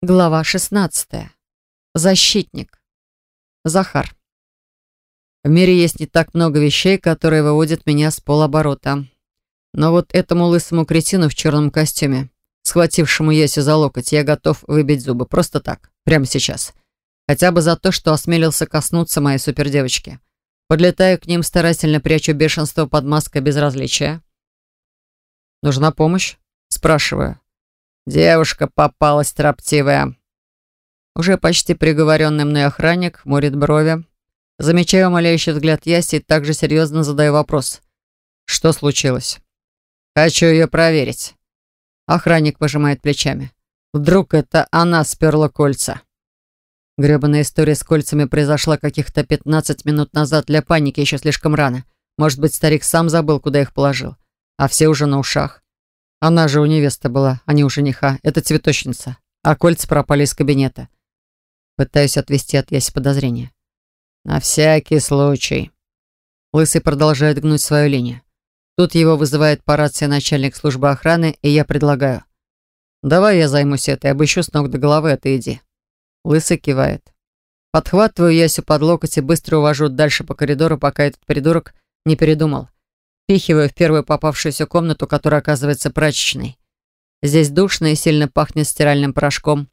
Глава 16. Защитник. Захар. В мире есть не так много вещей, которые выводят меня с полоборота. Но вот этому лысому кретину в черном костюме, схватившему Ясю за локоть, я готов выбить зубы. Просто так. Прямо сейчас. Хотя бы за то, что осмелился коснуться моей супердевочки. Подлетаю к ним, старательно прячу бешенство под маской безразличия. «Нужна помощь?» Спрашиваю. Девушка попалась троптивая. Уже почти приговоренный мной охранник хмурит брови. Замечаю умоляющий взгляд Яси и также серьезно задаю вопрос. Что случилось? Хочу ее проверить. Охранник пожимает плечами. Вдруг это она сперла кольца? Гребаная история с кольцами произошла каких-то 15 минут назад. Для паники еще слишком рано. Может быть, старик сам забыл, куда их положил. А все уже на ушах. Она же у невесты была, а не у жениха. Это цветочница. А кольца пропали из кабинета. Пытаюсь отвести от Яси подозрения. На всякий случай. Лысый продолжает гнуть свою линию. Тут его вызывает по рации начальник службы охраны, и я предлагаю. «Давай я займусь этой, обыщу с ног до головы, а ты иди». Лысый кивает. Подхватываю Ясю под локоть и быстро увожу дальше по коридору, пока этот придурок не передумал. Впихиваю в первую попавшуюся комнату, которая оказывается прачечной. Здесь душно и сильно пахнет стиральным порошком.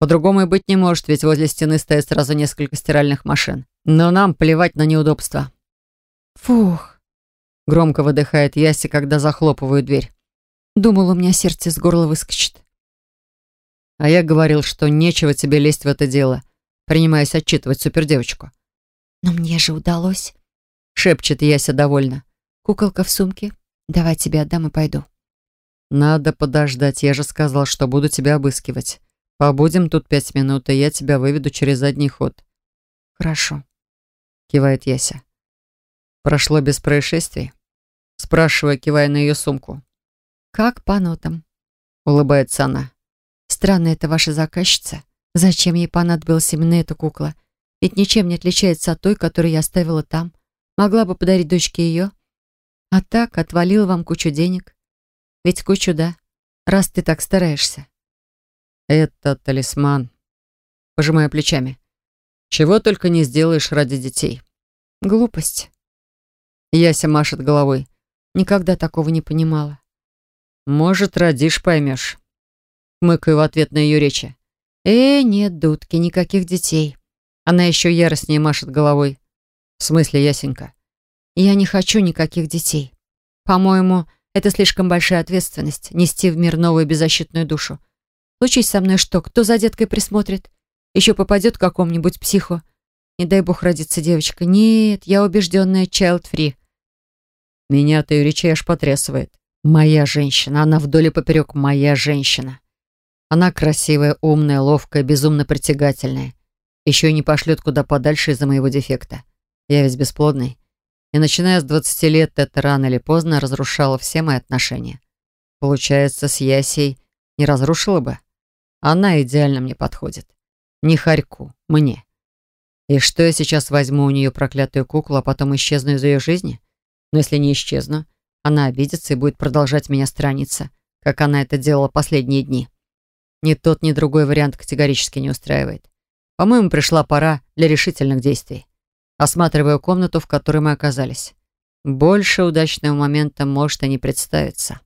По-другому и быть не может, ведь возле стены стоят сразу несколько стиральных машин. Но нам плевать на неудобства. Фух. Громко выдыхает Яси, когда захлопываю дверь. Думал, у меня сердце с горла выскочит. А я говорил, что нечего тебе лезть в это дело, принимаясь отчитывать супердевочку. Но мне же удалось. Шепчет Яся довольно. Куколка в сумке. Давай тебе отдам и пойду. Надо подождать. Я же сказал, что буду тебя обыскивать. Побудем тут пять минут, и я тебя выведу через задний ход. Хорошо. Кивает Яся. Прошло без происшествий? Спрашивая, кивая на ее сумку. Как по нотам? Улыбается она. Странная это ваша заказчица. Зачем ей понадобилась именно эта кукла? Ведь ничем не отличается от той, которую я оставила там. Могла бы подарить дочке ее. А так отвалил вам кучу денег. Ведь кучу, да, раз ты так стараешься. Это талисман. Пожимая плечами. Чего только не сделаешь ради детей. Глупость. Яся машет головой. Никогда такого не понимала. Может, родишь, поймешь. Мыкаю в ответ на ее речи. Э, нет, дудки, никаких детей. Она еще яростнее машет головой. В смысле, Ясенька? Я не хочу никаких детей. По-моему, это слишком большая ответственность — нести в мир новую беззащитную душу. Случись со мной что, кто за деткой присмотрит? Еще попадет к какому-нибудь психу. Не дай бог родится девочка. Нет, я убежденная child-free. Меня ее речей аж потрясывает. Моя женщина, она вдоль и поперек моя женщина. Она красивая, умная, ловкая, безумно притягательная. Еще не пошлет куда подальше из-за моего дефекта. Я ведь бесплодный. И начиная с 20 лет это рано или поздно разрушало все мои отношения. Получается, с Ясей не разрушила бы? Она идеально мне подходит. Не Харьку, мне. И что я сейчас возьму у нее проклятую куклу, а потом исчезну из ее жизни? Но если не исчезну, она обидится и будет продолжать меня страниться, как она это делала последние дни. Ни тот, ни другой вариант категорически не устраивает. По-моему, пришла пора для решительных действий. Осматриваю комнату, в которой мы оказались. Больше удачного момента может и не представиться.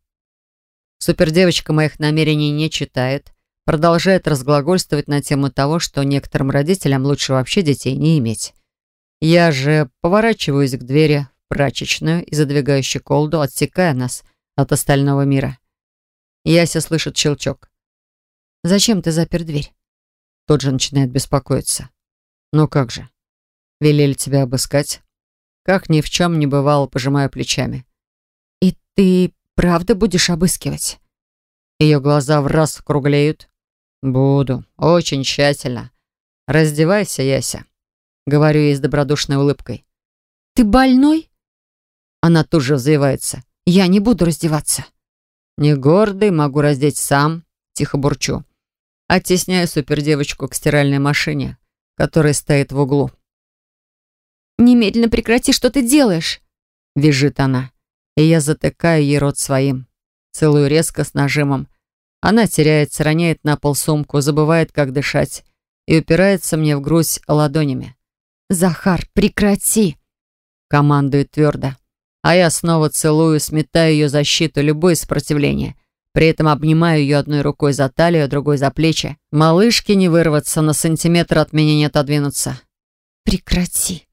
Супердевочка моих намерений не читает, продолжает разглагольствовать на тему того, что некоторым родителям лучше вообще детей не иметь. Я же поворачиваюсь к двери в прачечную и задвигаю щеколду, отсекая нас от остального мира. Яся слышит щелчок. «Зачем ты запер дверь?» Тот же начинает беспокоиться. «Ну как же? Велели тебя обыскать. Как ни в чем не бывало, пожимая плечами. И ты правда будешь обыскивать? Ее глаза в раз круглеют. Буду. Очень тщательно. Раздевайся, Яся. Говорю ей с добродушной улыбкой. Ты больной? Она тут же взвивается. Я не буду раздеваться. Не гордый, могу раздеть сам. Тихо бурчу. Оттесняю супердевочку к стиральной машине, которая стоит в углу. «Немедленно прекрати, что ты делаешь!» Визжит она. И я затыкаю ей рот своим. Целую резко с нажимом. Она теряется, роняет на пол сумку, забывает, как дышать, и упирается мне в грудь ладонями. «Захар, прекрати!» Командует твердо. А я снова целую, сметаю ее защиту, любое сопротивление. При этом обнимаю ее одной рукой за талию, другой за плечи. Малышке не вырваться, на сантиметр от меня не отодвинуться. «Прекрати!»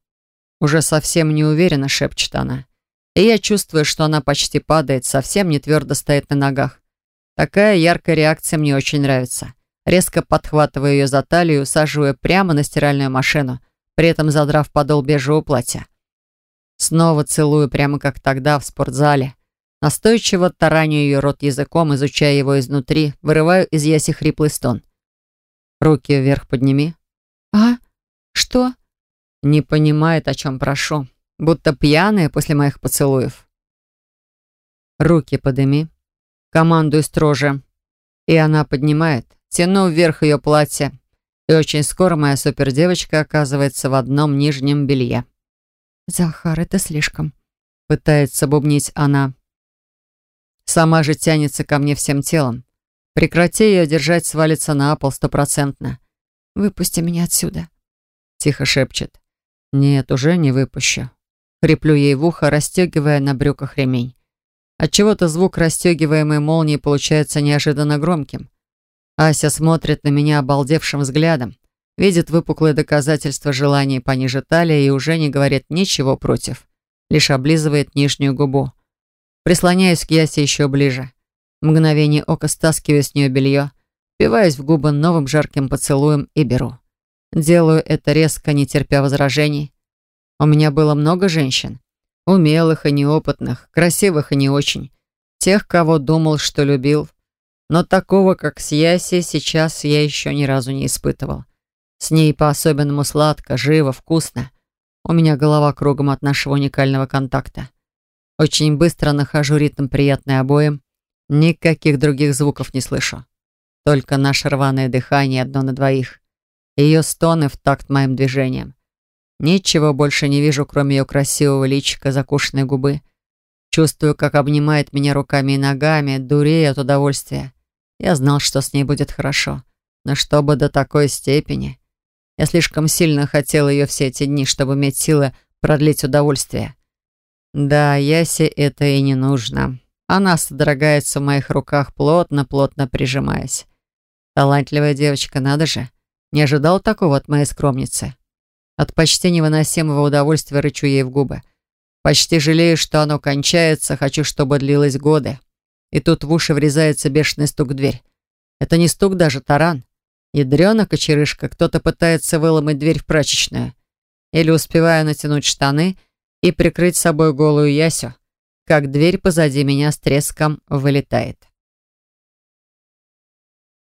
Уже совсем не уверенно шепчет она. И я чувствую, что она почти падает, совсем не твердо стоит на ногах. Такая яркая реакция мне очень нравится. Резко подхватываю ее за талию, усаживаю прямо на стиральную машину, при этом задрав подол бежевого платья. Снова целую, прямо как тогда в спортзале. Настойчиво тараню ее рот языком, изучая его изнутри, вырываю из яси хриплый стон. Руки вверх подними. «А? Что?» Не понимает, о чем прошу. Будто пьяная после моих поцелуев. Руки подыми. Командую строже. И она поднимает. Тяну вверх ее платье. И очень скоро моя супердевочка оказывается в одном нижнем белье. «Захар, это слишком», — пытается бубнить она. Сама же тянется ко мне всем телом. Прекрати ее держать, свалится на пол стопроцентно. «Выпусти меня отсюда», — тихо шепчет. «Нет, уже не выпущу». Хриплю ей в ухо, расстегивая на брюках ремень. Отчего-то звук расстегиваемой молнии получается неожиданно громким. Ася смотрит на меня обалдевшим взглядом, видит выпуклые доказательства желания пониже талии и уже не говорит ничего против, лишь облизывает нижнюю губу. Прислоняюсь к Ясе еще ближе. Мгновение ока стаскиваю с нее белье, впиваюсь в губы новым жарким поцелуем и беру. Делаю это резко, не терпя возражений. У меня было много женщин. Умелых и неопытных, красивых и не очень. Тех, кого думал, что любил. Но такого, как с Яси, сейчас я еще ни разу не испытывал. С ней по-особенному сладко, живо, вкусно. У меня голова кругом от нашего уникального контакта. Очень быстро нахожу ритм приятный обоим. Никаких других звуков не слышу. Только наше рваное дыхание одно на двоих. Ее стоны в такт моим движениям. Ничего больше не вижу, кроме ее красивого личика, закушенной губы. Чувствую, как обнимает меня руками и ногами, дурея от удовольствия. Я знал, что с ней будет хорошо. Но чтобы до такой степени... Я слишком сильно хотел ее все эти дни, чтобы иметь силы продлить удовольствие. Да, Ясе это и не нужно. Она содрогается в моих руках, плотно-плотно прижимаясь. Талантливая девочка, надо же. Не ожидал такого от моей скромницы. От почти невыносимого удовольствия рычу ей в губы. Почти жалею, что оно кончается, хочу, чтобы длилось годы. И тут в уши врезается бешеный стук в дверь. Это не стук даже, таран. Ядрёна кочерышка, кто-то пытается выломать дверь в прачечную. Или успеваю натянуть штаны и прикрыть собой голую Ясю, как дверь позади меня с треском вылетает.